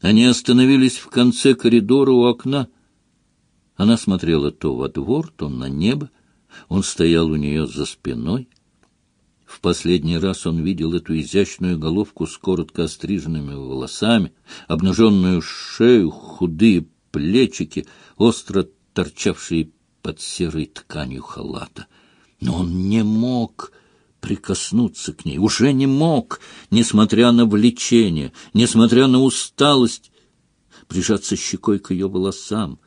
Они остановились в конце коридора у окна. Она смотрела то во двор, то на небо. Он стоял у нее за спиной. В последний раз он видел эту изящную головку с коротко остриженными волосами, обнаженную шею, худые плечики, остро торчавшие под серой тканью халата. Но он не мог прикоснуться к ней, уже не мог, несмотря на влечение, несмотря на усталость, прижаться щекой к ее волосам,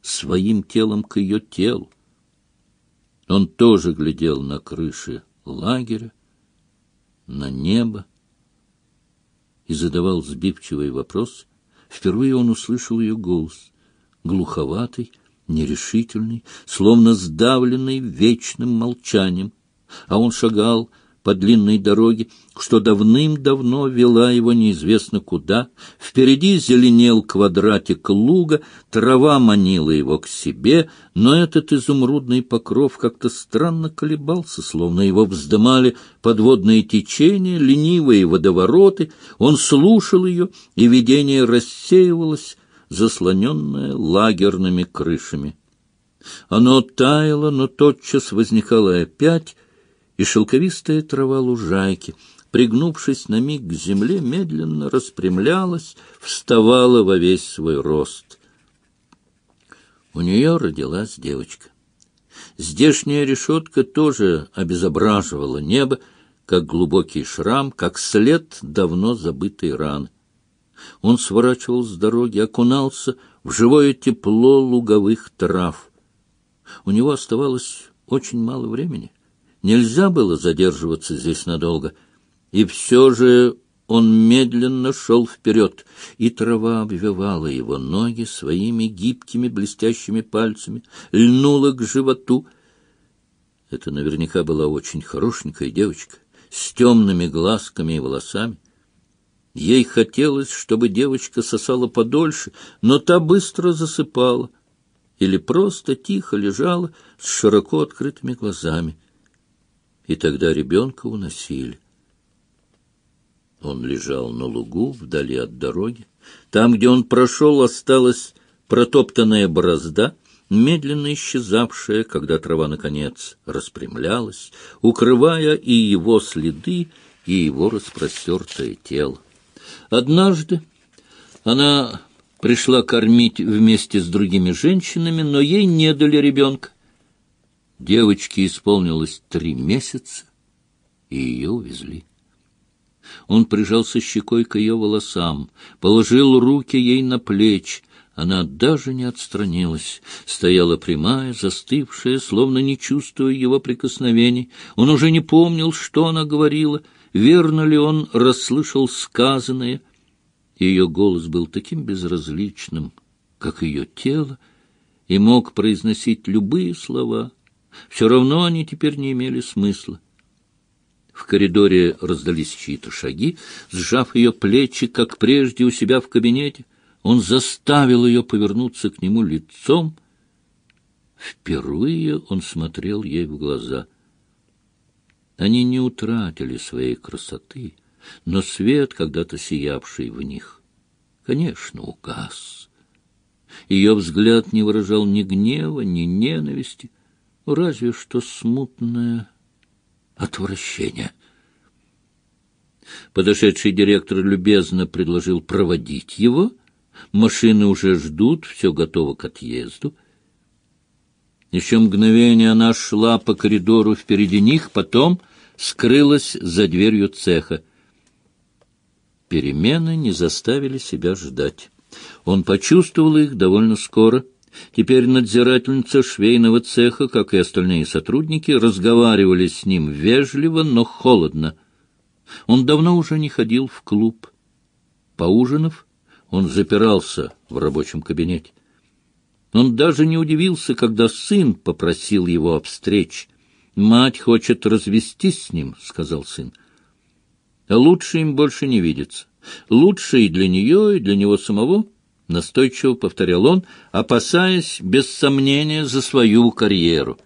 своим телом к ее телу. Он тоже глядел на крыши лагеря, на небо и задавал сбивчивый вопрос. Впервые он услышал ее голос, глуховатый, нерешительный, словно сдавленный вечным молчанием, а он шагал по длинной дороге, что давным-давно вела его неизвестно куда. Впереди зеленел квадратик луга, трава манила его к себе, но этот изумрудный покров как-то странно колебался, словно его вздымали подводные течения, ленивые водовороты. Он слушал ее, и видение рассеивалось, заслоненное лагерными крышами. Оно таяло, но тотчас возникало опять, и шелковистая трава лужайки, пригнувшись на миг к земле, медленно распрямлялась, вставала во весь свой рост. У нее родилась девочка. Здешняя решетка тоже обезображивала небо, как глубокий шрам, как след давно забытой раны. Он сворачивал с дороги, окунался в живое тепло луговых трав. У него оставалось очень мало времени. Нельзя было задерживаться здесь надолго. И все же он медленно шел вперед, и трава обвивала его ноги своими гибкими блестящими пальцами, льнула к животу. Это наверняка была очень хорошенькая девочка, с темными глазками и волосами. Ей хотелось, чтобы девочка сосала подольше, но та быстро засыпала или просто тихо лежала с широко открытыми глазами и тогда ребенка уносили. Он лежал на лугу, вдали от дороги. Там, где он прошел, осталась протоптанная борозда, медленно исчезавшая, когда трава, наконец, распрямлялась, укрывая и его следы, и его распростертое тело. Однажды она пришла кормить вместе с другими женщинами, но ей не дали ребенка. Девочке исполнилось три месяца, и ее увезли. Он прижался щекой к ее волосам, положил руки ей на плечи. Она даже не отстранилась, стояла прямая, застывшая, словно не чувствуя его прикосновений. Он уже не помнил, что она говорила, верно ли он расслышал сказанное. Ее голос был таким безразличным, как ее тело, и мог произносить любые слова — все равно они теперь не имели смысла. В коридоре раздались чьи-то шаги. Сжав ее плечи, как прежде у себя в кабинете, он заставил ее повернуться к нему лицом. Впервые он смотрел ей в глаза. Они не утратили своей красоты, но свет, когда-то сиявший в них, конечно, угас. Ее взгляд не выражал ни гнева, ни ненависти, разве что смутное отвращение. Подошедший директор любезно предложил проводить его. Машины уже ждут, все готово к отъезду. Еще мгновение она шла по коридору впереди них, потом скрылась за дверью цеха. Перемены не заставили себя ждать. Он почувствовал их довольно скоро — Теперь надзирательница швейного цеха, как и остальные сотрудники, разговаривали с ним вежливо, но холодно. Он давно уже не ходил в клуб. Поужинав, он запирался в рабочем кабинете. Он даже не удивился, когда сын попросил его об встрече. «Мать хочет развестись с ним», — сказал сын. «Лучше им больше не видеться. Лучше и для нее, и для него самого». — настойчиво повторял он, опасаясь, без сомнения, за свою карьеру.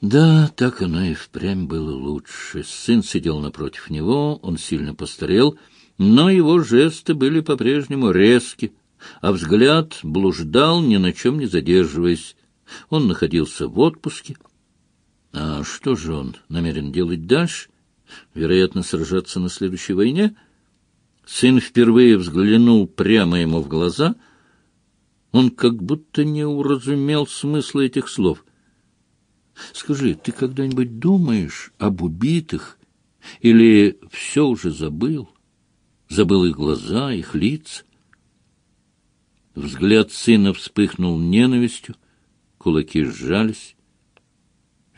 Да, так оно и впрямь было лучше. Сын сидел напротив него, он сильно постарел, но его жесты были по-прежнему резки, а взгляд блуждал, ни на чем не задерживаясь. Он находился в отпуске. А что же он намерен делать дальше? Вероятно, сражаться на следующей войне? Сын впервые взглянул прямо ему в глаза. Он как будто не уразумел смысла этих слов. Скажи, ты когда-нибудь думаешь об убитых или все уже забыл? Забыл их глаза, их лица? Взгляд сына вспыхнул ненавистью, кулаки сжались.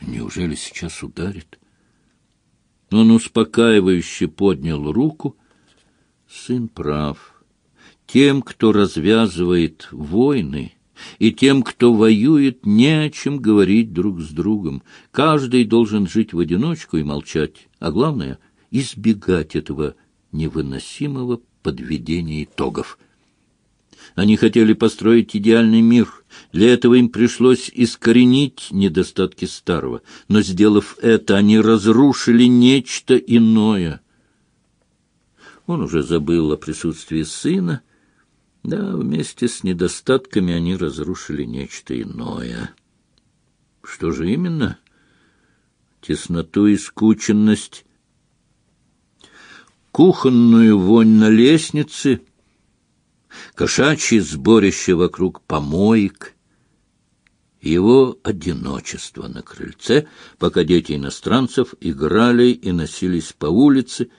Неужели сейчас ударит? Он успокаивающе поднял руку. Сын прав. Тем, кто развязывает войны, и тем, кто воюет, не о чем говорить друг с другом. Каждый должен жить в одиночку и молчать, а главное — избегать этого невыносимого подведения итогов. Они хотели построить идеальный мир. Для этого им пришлось искоренить недостатки старого. Но, сделав это, они разрушили нечто иное. Он уже забыл о присутствии сына, да, вместе с недостатками они разрушили нечто иное. Что же именно? Тесноту и скученность, кухонную вонь на лестнице, кошачье сборище вокруг помоек, его одиночество на крыльце, пока дети иностранцев играли и носились по улице,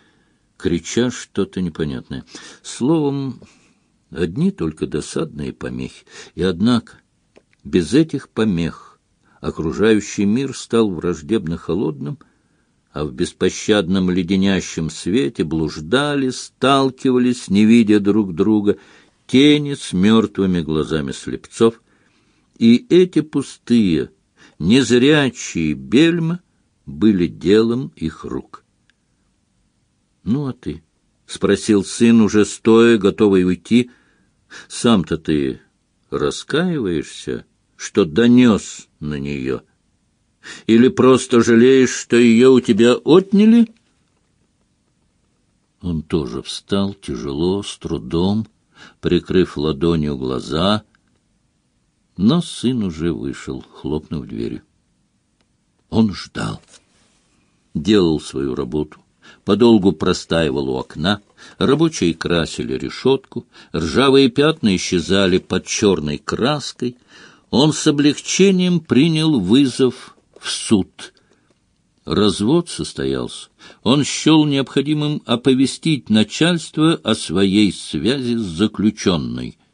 крича что-то непонятное. Словом, Одни только досадные помехи. И однако без этих помех окружающий мир стал враждебно холодным, а в беспощадном леденящем свете блуждали, сталкивались, не видя друг друга, тени с мертвыми глазами слепцов, и эти пустые, незрячие бельма были делом их рук. Ну, а ты? — спросил сын, уже стоя, готовый уйти. — Сам-то ты раскаиваешься, что донес на нее? Или просто жалеешь, что ее у тебя отняли? Он тоже встал тяжело, с трудом, прикрыв ладонью глаза, но сын уже вышел, хлопнув дверью. Он ждал, делал свою работу, подолгу простаивал у окна, рабочие красили решетку, ржавые пятна исчезали под черной краской. Он с облегчением принял вызов в суд. Развод состоялся. Он счел необходимым оповестить начальство о своей связи с заключенной —